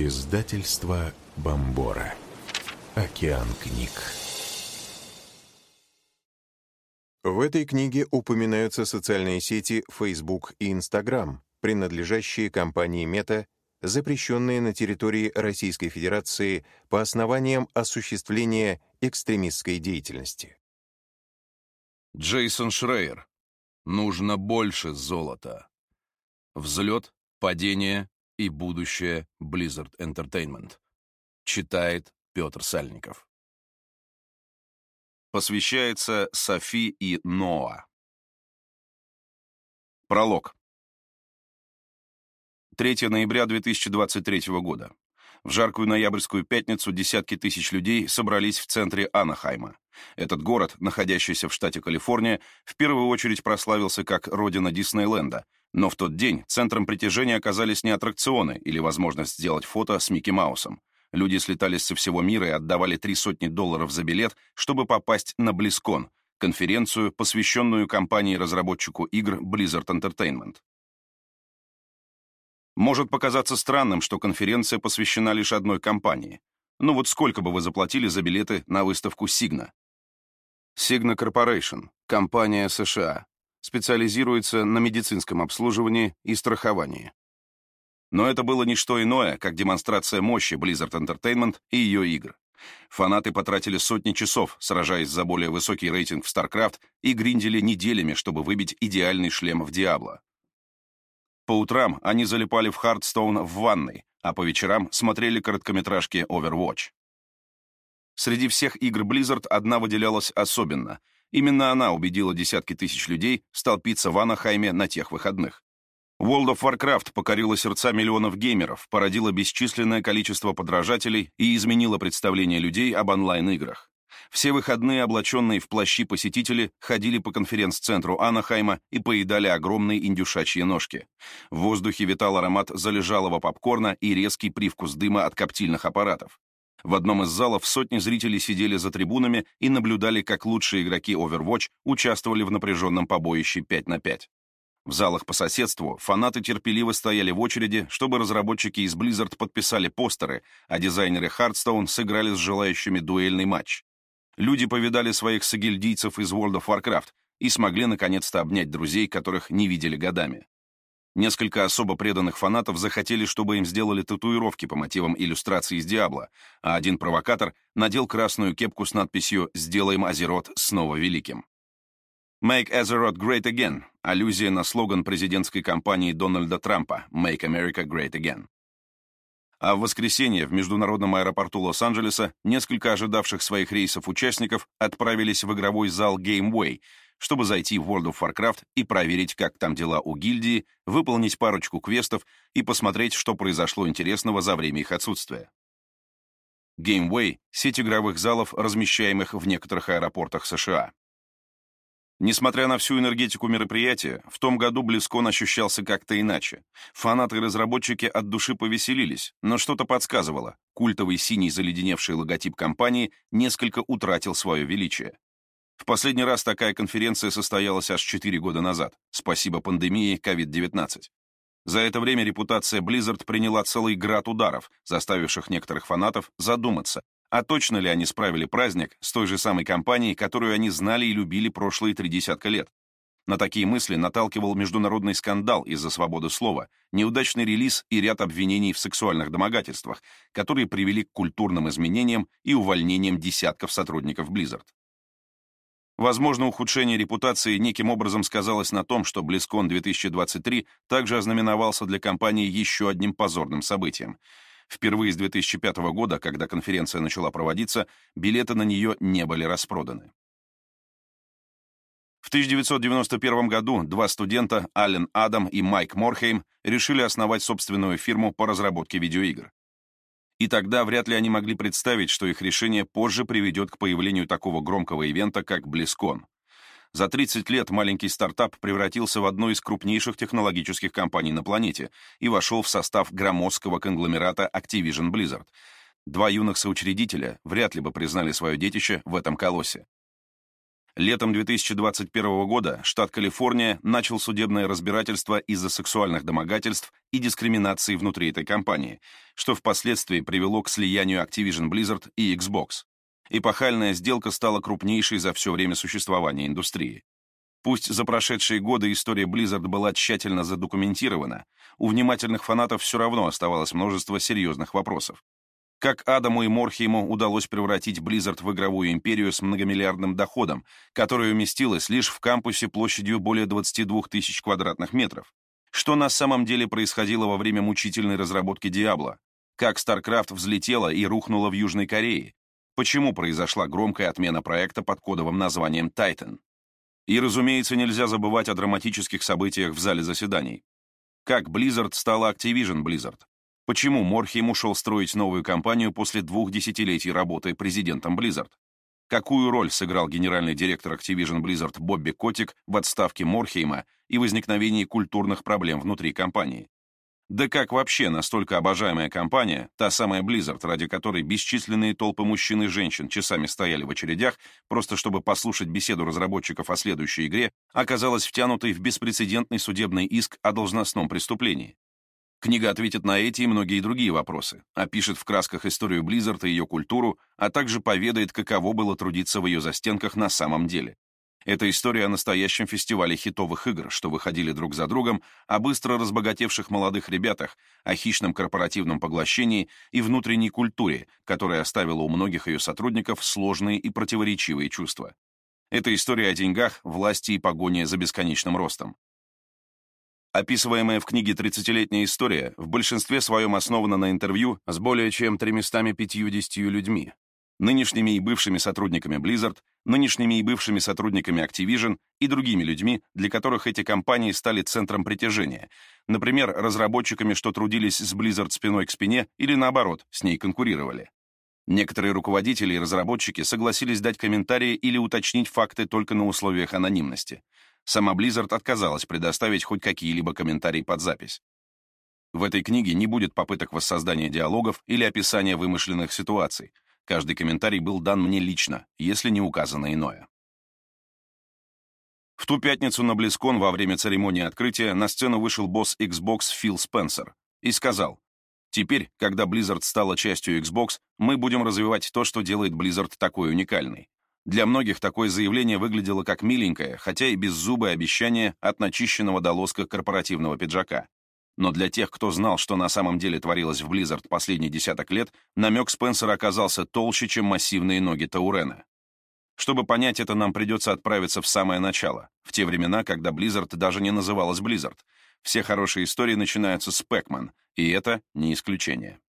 Издательство Бомбора. Океан книг. В этой книге упоминаются социальные сети Facebook и Instagram, принадлежащие компании Meta, запрещенные на территории Российской Федерации по основаниям осуществления экстремистской деятельности. Джейсон Шрейер. Нужно больше золота. Взлет, падение и будущее Blizzard Entertainment. Читает Петр Сальников. Посвящается Софи и Ноа. Пролог. 3 ноября 2023 года. В жаркую ноябрьскую пятницу десятки тысяч людей собрались в центре Анахайма. Этот город, находящийся в штате Калифорния, в первую очередь прославился как родина Диснейленда, но в тот день центром притяжения оказались не аттракционы или возможность сделать фото с Микки Маусом. Люди слетались со всего мира и отдавали три сотни долларов за билет, чтобы попасть на Близкон, конференцию, посвященную компании-разработчику игр Blizzard Entertainment. Может показаться странным, что конференция посвящена лишь одной компании. Ну вот сколько бы вы заплатили за билеты на выставку Signa? Signa Corporation, компания США, специализируется на медицинском обслуживании и страховании. Но это было не что иное, как демонстрация мощи Blizzard Entertainment и ее игр. Фанаты потратили сотни часов, сражаясь за более высокий рейтинг в StarCraft и гриндили неделями, чтобы выбить идеальный шлем в Diablo. По утрам они залипали в Хардстоун в ванной, а по вечерам смотрели короткометражки Overwatch. Среди всех игр Blizzard одна выделялась особенно. Именно она убедила десятки тысяч людей столпиться в Анахайме на тех выходных. World of Warcraft покорила сердца миллионов геймеров, породила бесчисленное количество подражателей и изменила представление людей об онлайн-играх. Все выходные облаченные в плащи посетители ходили по конференц-центру Анахайма и поедали огромные индюшачьи ножки. В воздухе витал аромат залежалого попкорна и резкий привкус дыма от коптильных аппаратов. В одном из залов сотни зрителей сидели за трибунами и наблюдали, как лучшие игроки Overwatch участвовали в напряженном побоище 5 на 5. В залах по соседству фанаты терпеливо стояли в очереди, чтобы разработчики из Blizzard подписали постеры, а дизайнеры Hearthstone сыграли с желающими дуэльный матч. Люди повидали своих сагильдийцев из World of Warcraft и смогли наконец-то обнять друзей, которых не видели годами. Несколько особо преданных фанатов захотели, чтобы им сделали татуировки по мотивам иллюстрации из Диабло, а один провокатор надел красную кепку с надписью «Сделаем Азерот снова великим». «Make Azeroth Great Again» — аллюзия на слоган президентской кампании Дональда Трампа «Make America Great Again». А в воскресенье в международном аэропорту Лос-Анджелеса несколько ожидавших своих рейсов участников отправились в игровой зал Gameway, чтобы зайти в World of Warcraft и проверить, как там дела у гильдии, выполнить парочку квестов и посмотреть, что произошло интересного за время их отсутствия. Gameway — сеть игровых залов, размещаемых в некоторых аэропортах США. Несмотря на всю энергетику мероприятия, в том году Близкон ощущался как-то иначе. Фанаты и разработчики от души повеселились, но что-то подсказывало. Культовый синий заледеневший логотип компании несколько утратил свое величие. Последний раз такая конференция состоялась аж 4 года назад, спасибо пандемии COVID-19. За это время репутация Blizzard приняла целый град ударов, заставивших некоторых фанатов задуматься, а точно ли они справили праздник с той же самой компанией, которую они знали и любили прошлые три десятка лет? На такие мысли наталкивал международный скандал из-за свободы слова, неудачный релиз и ряд обвинений в сексуальных домогательствах, которые привели к культурным изменениям и увольнениям десятков сотрудников Blizzard. Возможно, ухудшение репутации неким образом сказалось на том, что BlizzCon 2023 также ознаменовался для компании еще одним позорным событием — Впервые с 2005 года, когда конференция начала проводиться, билеты на нее не были распроданы. В 1991 году два студента, Аллен Адам и Майк Морхейм, решили основать собственную фирму по разработке видеоигр. И тогда вряд ли они могли представить, что их решение позже приведет к появлению такого громкого ивента, как BlizzCon. За 30 лет маленький стартап превратился в одну из крупнейших технологических компаний на планете и вошел в состав громоздкого конгломерата Activision Blizzard. Два юных соучредителя вряд ли бы признали свое детище в этом колоссе. Летом 2021 года штат Калифорния начал судебное разбирательство из-за сексуальных домогательств и дискриминации внутри этой компании, что впоследствии привело к слиянию Activision Blizzard и Xbox. Эпохальная сделка стала крупнейшей за все время существования индустрии. Пусть за прошедшие годы история Blizzard была тщательно задокументирована, у внимательных фанатов все равно оставалось множество серьезных вопросов. Как Адаму и Морхейму удалось превратить Blizzard в игровую империю с многомиллиардным доходом, которая уместилась лишь в кампусе площадью более 22 тысяч квадратных метров? Что на самом деле происходило во время мучительной разработки Диабло? Как StarCraft взлетела и рухнула в Южной Корее? Почему произошла громкая отмена проекта под кодовым названием Titan? И, разумеется, нельзя забывать о драматических событиях в зале заседаний. Как Blizzard стала Activision Blizzard? Почему Морхейм ушел строить новую компанию после двух десятилетий работы президентом Blizzard? Какую роль сыграл генеральный директор Activision Blizzard Бобби Котик в отставке Морхейма и возникновении культурных проблем внутри компании? Да как вообще настолько обожаемая компания, та самая Blizzard, ради которой бесчисленные толпы мужчин и женщин часами стояли в очередях, просто чтобы послушать беседу разработчиков о следующей игре, оказалась втянутой в беспрецедентный судебный иск о должностном преступлении? Книга ответит на эти и многие другие вопросы, опишет в красках историю Blizzard и ее культуру, а также поведает, каково было трудиться в ее застенках на самом деле. Это история о настоящем фестивале хитовых игр, что выходили друг за другом, о быстро разбогатевших молодых ребятах, о хищном корпоративном поглощении и внутренней культуре, которая оставила у многих ее сотрудников сложные и противоречивые чувства. Это история о деньгах, власти и погоне за бесконечным ростом. Описываемая в книге «30-летняя история» в большинстве своем основана на интервью с более чем 350 людьми, нынешними и бывшими сотрудниками Blizzard, нынешними и бывшими сотрудниками Activision и другими людьми, для которых эти компании стали центром притяжения, например, разработчиками, что трудились с Blizzard спиной к спине или, наоборот, с ней конкурировали. Некоторые руководители и разработчики согласились дать комментарии или уточнить факты только на условиях анонимности. Сама Blizzard отказалась предоставить хоть какие-либо комментарии под запись. В этой книге не будет попыток воссоздания диалогов или описания вымышленных ситуаций, Каждый комментарий был дан мне лично, если не указано иное. В ту пятницу на Близкон во время церемонии открытия на сцену вышел босс Xbox Фил Спенсер и сказал, «Теперь, когда Blizzard стала частью Xbox, мы будем развивать то, что делает Blizzard такой уникальной. Для многих такое заявление выглядело как миленькое, хотя и беззубое обещание от начищенного до лоска корпоративного пиджака. Но для тех, кто знал, что на самом деле творилось в Blizzard последний десяток лет, намек Спенсера оказался толще, чем массивные ноги Таурена. Чтобы понять это, нам придется отправиться в самое начало, в те времена, когда Blizzard даже не называлась Blizzard. Все хорошие истории начинаются с Пэкман, и это не исключение.